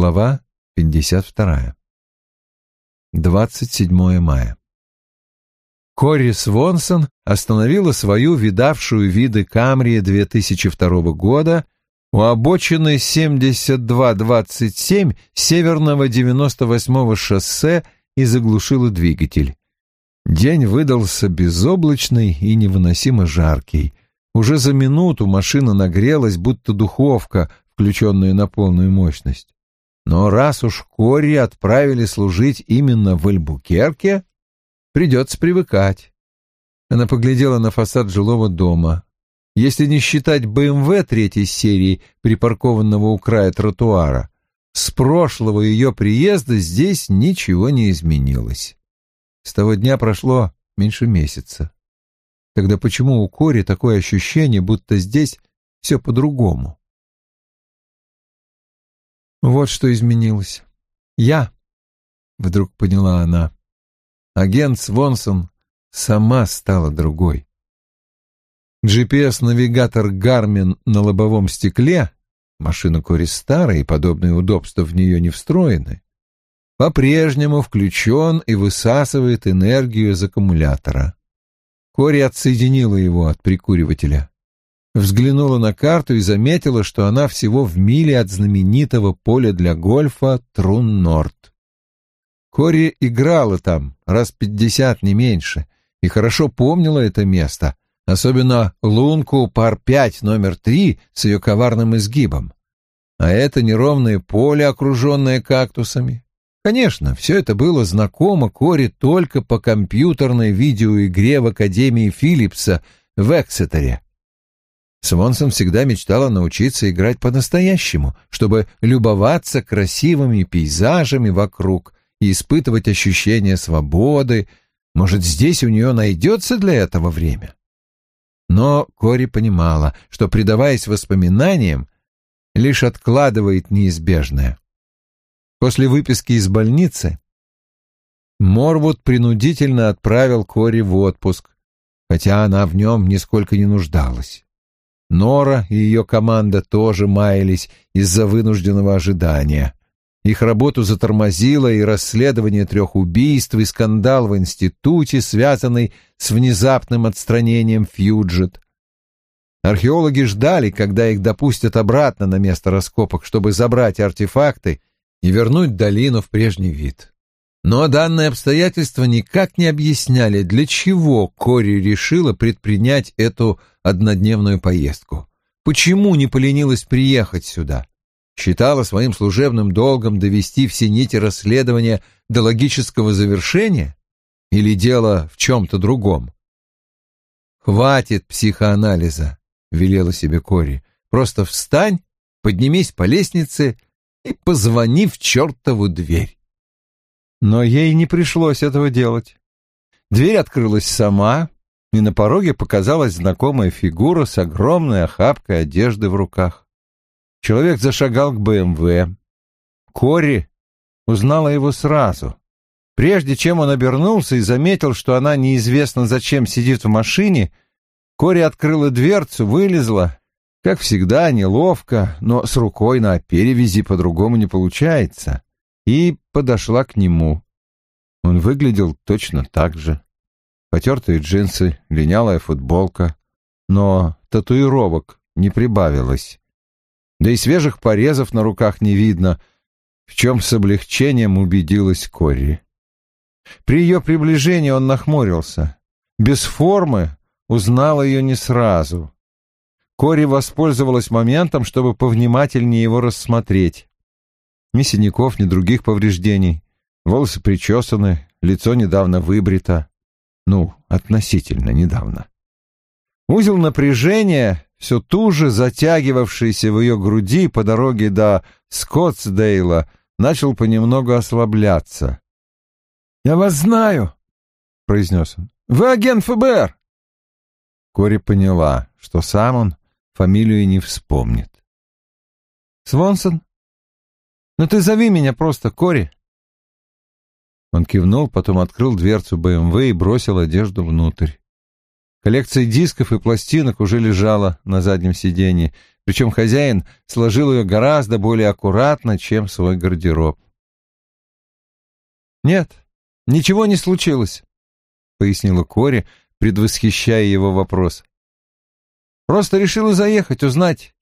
Глава 52. 27 мая. Кори Свонсон остановила свою видавшую виды Камри 2002 года у обочины 7227 северного 98-го шоссе и заглушила двигатель. День выдался безоблачный и невыносимо жаркий. Уже за минуту машина нагрелась, будто духовка, включенная на полную мощность. Но раз уж Кори отправили служить именно в Альбукерке, придется привыкать. Она поглядела на фасад жилого дома. Если не считать БМВ третьей серии, припаркованного у края тротуара, с прошлого ее приезда здесь ничего не изменилось. С того дня прошло меньше месяца. Тогда почему у Кори такое ощущение, будто здесь все по-другому? Вот что изменилось. Я, вдруг поняла она. Агент Свонсон сама стала другой. GPS-навигатор Гармин на лобовом стекле, машина Кори старая и подобные удобства в нее не встроены, по-прежнему включен и высасывает энергию из аккумулятора. Кори отсоединила его от прикуривателя. Взглянула на карту и заметила, что она всего в миле от знаменитого поля для гольфа Трун-Норд. Кори играла там раз пятьдесят, не меньше, и хорошо помнила это место, особенно лунку пар пять номер три с ее коварным изгибом. А это неровное поле, окруженное кактусами. Конечно, все это было знакомо Кори только по компьютерной видеоигре в Академии Филлипса в Эксетере. Свонсон всегда мечтала научиться играть по-настоящему, чтобы любоваться красивыми пейзажами вокруг и испытывать ощущение свободы. Может, здесь у нее найдется для этого время? Но Кори понимала, что, предаваясь воспоминаниям, лишь откладывает неизбежное. После выписки из больницы Морвуд принудительно отправил Кори в отпуск, хотя она в нем нисколько не нуждалась. Нора и ее команда тоже маялись из-за вынужденного ожидания. Их работу затормозило и расследование трех убийств, и скандал в институте, связанный с внезапным отстранением Фьюджет. Археологи ждали, когда их допустят обратно на место раскопок, чтобы забрать артефакты и вернуть долину в прежний вид. Но данные обстоятельства никак не объясняли, для чего Кори решила предпринять эту однодневную поездку. Почему не поленилась приехать сюда? Считала своим служебным долгом довести все нити расследования до логического завершения? Или дело в чем-то другом? «Хватит психоанализа», — велела себе Кори. «Просто встань, поднимись по лестнице и позвони в чертову дверь. Но ей не пришлось этого делать. Дверь открылась сама, и на пороге показалась знакомая фигура с огромной охапкой одежды в руках. Человек зашагал к БМВ. Кори узнала его сразу. Прежде чем он обернулся и заметил, что она неизвестно зачем сидит в машине, Кори открыла дверцу, вылезла как всегда, неловко, но с рукой на перевязи по-другому не получается, и подошла к нему. Он выглядел точно так же. Потертые джинсы, линялая футболка, но татуировок не прибавилось. Да и свежих порезов на руках не видно, в чем с облегчением убедилась Кори. При ее приближении он нахмурился. Без формы узнал ее не сразу. Кори воспользовалась моментом, чтобы повнимательнее его рассмотреть. Ни синяков, ни других повреждений. Волосы причесаны, лицо недавно выбрито. Ну, относительно недавно. Узел напряжения, все туже затягивавшийся в ее груди по дороге до Скоттсдейла, начал понемногу ослабляться. «Я вас знаю», — произнес он. «Вы агент ФБР». Кори поняла, что сам он фамилию не вспомнит. «Свонсон? Ну ты зови меня просто Кори». Он кивнул, потом открыл дверцу БМВ и бросил одежду внутрь. Коллекция дисков и пластинок уже лежала на заднем сиденье, причем хозяин сложил ее гораздо более аккуратно, чем свой гардероб. «Нет, ничего не случилось», — пояснила Кори, предвосхищая его вопрос. «Просто решила заехать, узнать,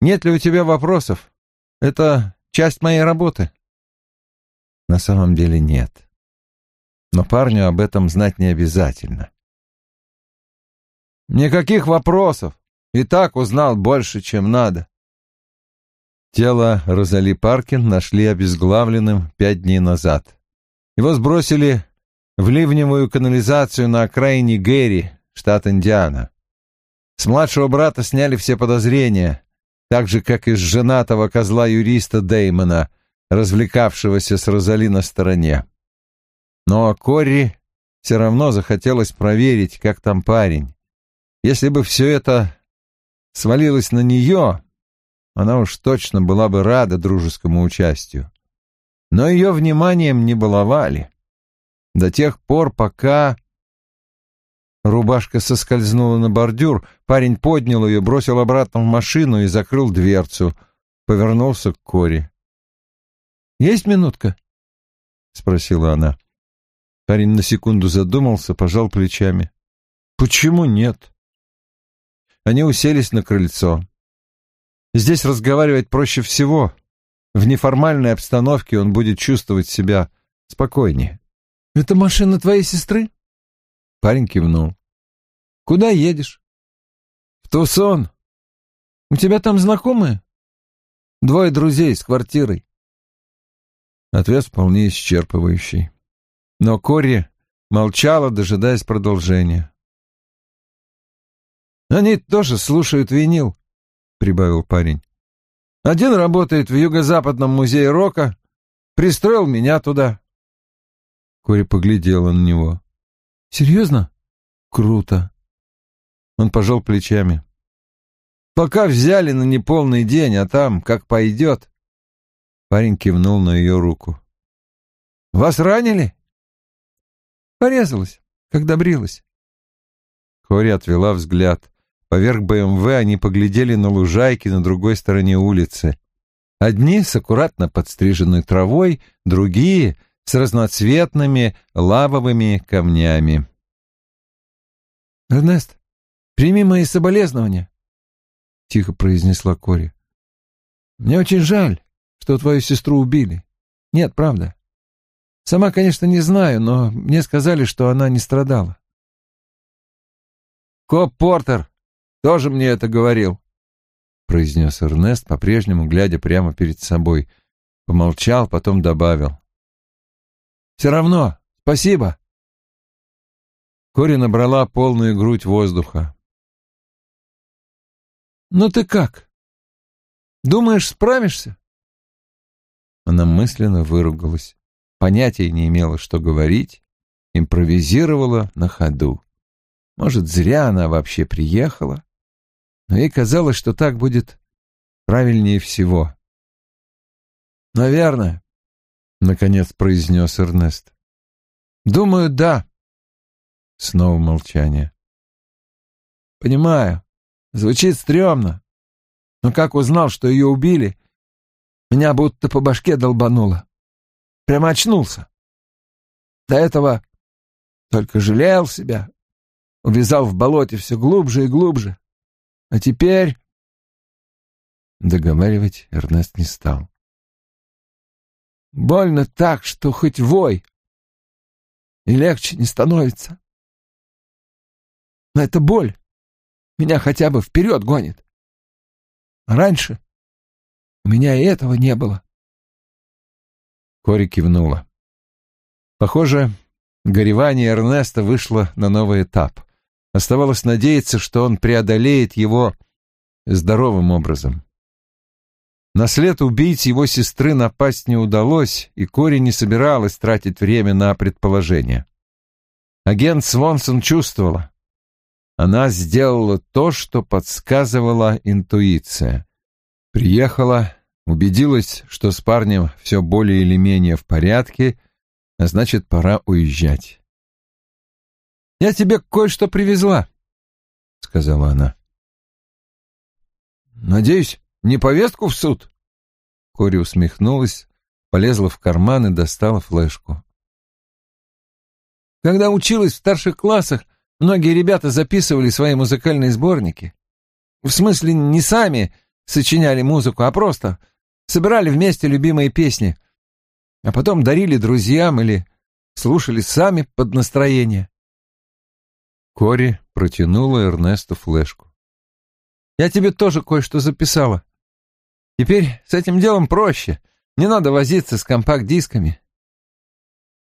нет ли у тебя вопросов. Это часть моей работы». На самом деле нет. Но парню об этом знать не обязательно. «Никаких вопросов. И так узнал больше, чем надо». Тело Розали Паркин нашли обезглавленным пять дней назад. Его сбросили в ливневую канализацию на окраине Гэри, штат Индиана. С младшего брата сняли все подозрения, так же, как и с женатого козла-юриста Деймона, развлекавшегося с Розали на стороне. Но Корри все равно захотелось проверить, как там парень. Если бы все это свалилось на нее, она уж точно была бы рада дружескому участию. Но ее вниманием не баловали. До тех пор, пока... Рубашка соскользнула на бордюр, парень поднял ее, бросил обратно в машину и закрыл дверцу. Повернулся к Коре. «Есть минутка?» — спросила она. Парень на секунду задумался, пожал плечами. «Почему нет?» Они уселись на крыльцо. Здесь разговаривать проще всего. В неформальной обстановке он будет чувствовать себя спокойнее. «Это машина твоей сестры?» Парень кивнул. «Куда едешь?» «В Тусон. У тебя там знакомые?» «Двое друзей с квартирой». Ответ вполне исчерпывающий. Но Кори молчала, дожидаясь продолжения. «Они тоже слушают винил», — прибавил парень. «Один работает в Юго-Западном музее рока, пристроил меня туда». Кори поглядела на него. «Серьезно? Круто». Он пожал плечами. «Пока взяли на неполный день, а там, как пойдет». Парень кивнул на ее руку. «Вас ранили?» «Порезалась, когда брилась». Кори отвела взгляд. Поверх БМВ они поглядели на лужайки на другой стороне улицы. Одни с аккуратно подстриженной травой, другие с разноцветными лавовыми камнями. «Эрнест, прими мои соболезнования», — тихо произнесла Кори. «Мне очень жаль, что твою сестру убили. Нет, правда. Сама, конечно, не знаю, но мне сказали, что она не страдала». «Коп Портер тоже мне это говорил», — произнес Эрнест, по-прежнему глядя прямо перед собой. Помолчал, потом добавил. Все равно, спасибо. Кори набрала полную грудь воздуха. «Ну ты как? Думаешь, справишься?» Она мысленно выругалась. Понятия не имела, что говорить, импровизировала на ходу. Может, зря она вообще приехала, но ей казалось, что так будет правильнее всего. «Наверное», — наконец произнес Эрнест. «Думаю, да». Снова молчание. «Понимаю. Звучит стрёмно. Но как узнал, что ее убили, меня будто по башке долбануло. Прямо очнулся. До этого только жалел себя, увязал в болоте все глубже и глубже. А теперь...» Договаривать Эрнест не стал. Больно так, что хоть вой. И легче не становится. Но это боль. Меня хотя бы вперед гонит. Раньше у меня и этого не было. Кори кивнула. Похоже, горевание Эрнеста вышло на новый этап. Оставалось надеяться, что он преодолеет его здоровым образом. На след убийц его сестры напасть не удалось, и Кори не собиралась тратить время на предположения. Агент Свонсон чувствовала. Она сделала то, что подсказывала интуиция. Приехала, убедилась, что с парнем все более или менее в порядке, а значит, пора уезжать. «Я тебе кое-что привезла», — сказала она. «Надеюсь, не повестку в суд?» Кори усмехнулась, полезла в карман и достала флешку. «Когда училась в старших классах, многие ребята записывали свои музыкальные сборники. В смысле, не сами сочиняли музыку, а просто собирали вместе любимые песни, а потом дарили друзьям или слушали сами под настроение. Кори протянула Эрнесту флешку. «Я тебе тоже кое-что записала. Теперь с этим делом проще. Не надо возиться с компакт-дисками».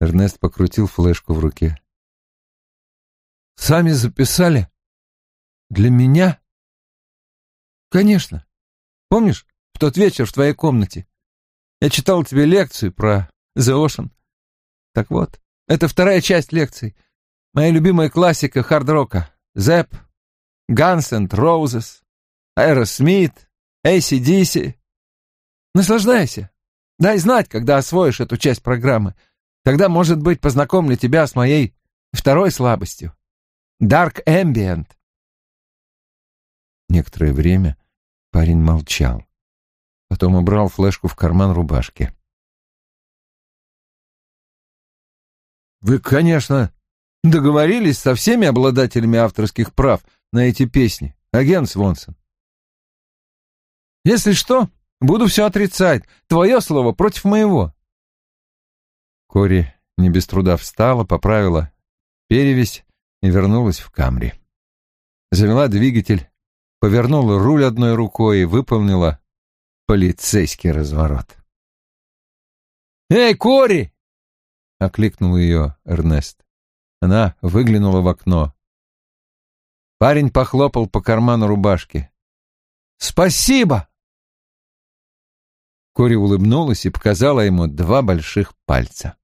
Эрнест покрутил флешку в руке. «Сами записали? Для меня?» «Конечно. Помнишь, в тот вечер в твоей комнате? Я читал тебе лекцию про The Ocean. Так вот, это вторая часть лекции. Моя любимая классика хард-рока. Зэп, Guns N' Roses, Aerosmith, ACDC. Наслаждайся. Дай знать, когда освоишь эту часть программы. Тогда, может быть, познакомлю тебя с моей второй слабостью. Dark Ambient. Некоторое время парень молчал. Потом убрал флешку в карман рубашки. «Вы, конечно, договорились со всеми обладателями авторских прав на эти песни, агент Свонсон?» «Если что, буду все отрицать. Твое слово против моего». Кори не без труда встала, поправила перевесь и вернулась в Камри. Завела двигатель, повернула руль одной рукой и выполнила полицейский разворот. «Эй, Кори!» — окликнул ее Эрнест. Она выглянула в окно. Парень похлопал по карману рубашки. «Спасибо!» Кори улыбнулась и показала ему два больших пальца.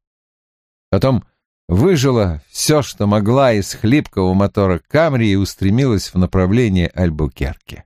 Потом выжила все, что могла из хлипкого мотора Камри и устремилась в направлении Альбукерки.